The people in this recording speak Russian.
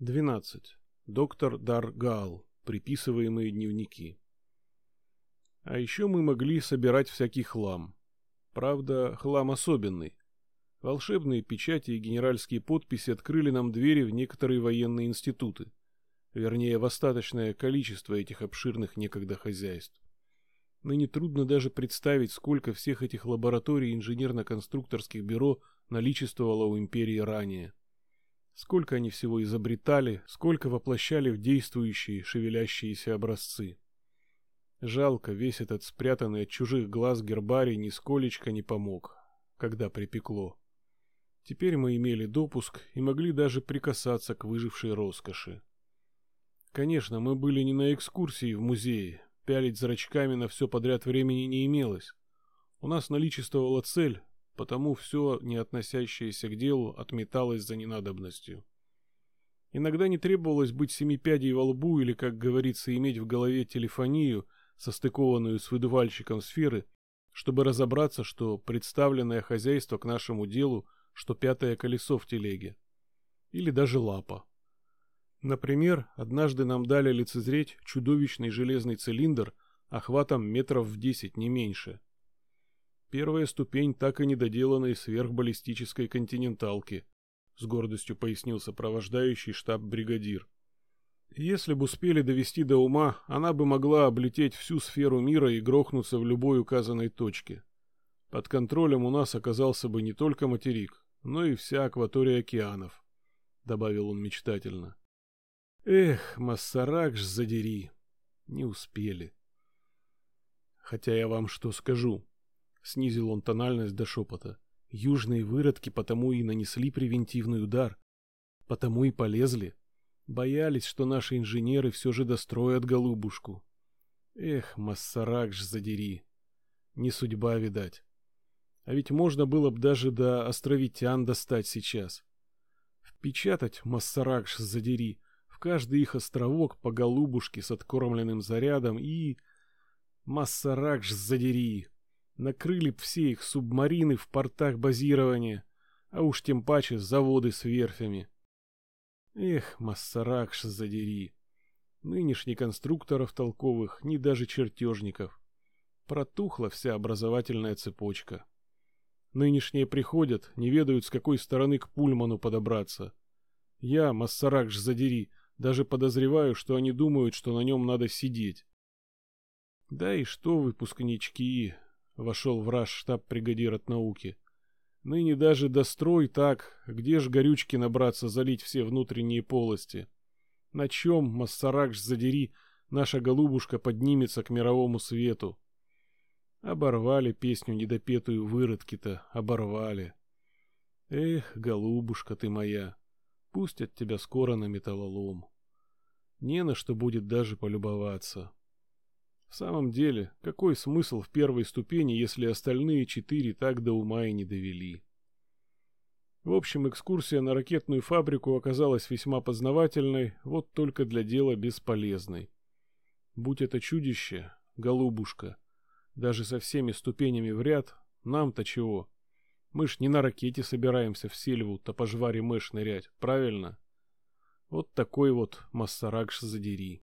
12. Доктор Даргал. Приписываемые дневники. А еще мы могли собирать всякий хлам. Правда, хлам особенный. Волшебные печати и генеральские подписи открыли нам двери в некоторые военные институты. Вернее, в остаточное количество этих обширных некогда хозяйств. Ныне трудно даже представить, сколько всех этих лабораторий инженерно-конструкторских бюро наличествовало у империи ранее. Сколько они всего изобретали, сколько воплощали в действующие, шевелящиеся образцы. Жалко, весь этот спрятанный от чужих глаз гербарий нисколечко не помог, когда припекло. Теперь мы имели допуск и могли даже прикасаться к выжившей роскоши. Конечно, мы были не на экскурсии в музее, пялить зрачками на все подряд времени не имелось. У нас наличествовала цель, потому все, не относящееся к делу, отметалось за ненадобностью. Иногда не требовалось быть семипядей во лбу или, как говорится, иметь в голове телефонию, состыкованную с выдувальщиком сферы, чтобы разобраться, что представленное хозяйство к нашему делу, что пятое колесо в телеге. Или даже лапа. Например, однажды нам дали лицезреть чудовищный железный цилиндр охватом метров в десять, не меньше – Первая ступень так и недоделанной сверхбаллистической континенталки, с гордостью пояснил сопровождающий штаб-бригадир. Если бы успели довести до ума, она бы могла облететь всю сферу мира и грохнуться в любой указанной точке. Под контролем у нас оказался бы не только материк, но и вся акватория океанов, добавил он мечтательно. Эх, Массаракш задери. Не успели. Хотя я вам что скажу. Снизил он тональность до шепота. Южные выродки потому и нанесли превентивный удар. Потому и полезли. Боялись, что наши инженеры все же достроят голубушку. Эх, Массаракш задери. Не судьба, видать. А ведь можно было бы даже до островитян достать сейчас. Впечатать, Массаракш задери, в каждый их островок по голубушке с откормленным зарядом и... Массаракш задери, Накрыли б все их субмарины в портах базирования, а уж тем паче заводы с верфями. Эх, Массаракш задери. Нынешних конструкторов толковых, ни даже чертежников. Протухла вся образовательная цепочка. Нынешние приходят, не ведают, с какой стороны к Пульману подобраться. Я, Массаракш задери, даже подозреваю, что они думают, что на нем надо сидеть. Да и что, выпускнички, Вошел в раж штаб-бригадир от науки. Ныне даже дострой так, где ж горючки набраться залить все внутренние полости? На чем, Массаракш задери, наша голубушка поднимется к мировому свету? Оборвали песню недопетую выродки-то, оборвали. Эх, голубушка ты моя, пустят тебя скоро на металлолом. Не на что будет даже полюбоваться. В самом деле, какой смысл в первой ступени, если остальные четыре так до ума и не довели? В общем, экскурсия на ракетную фабрику оказалась весьма познавательной, вот только для дела бесполезной. Будь это чудище, голубушка, даже со всеми ступенями в ряд, нам-то чего? Мы ж не на ракете собираемся в сельву топожвари мэш нырять, правильно? Вот такой вот массаракш задери.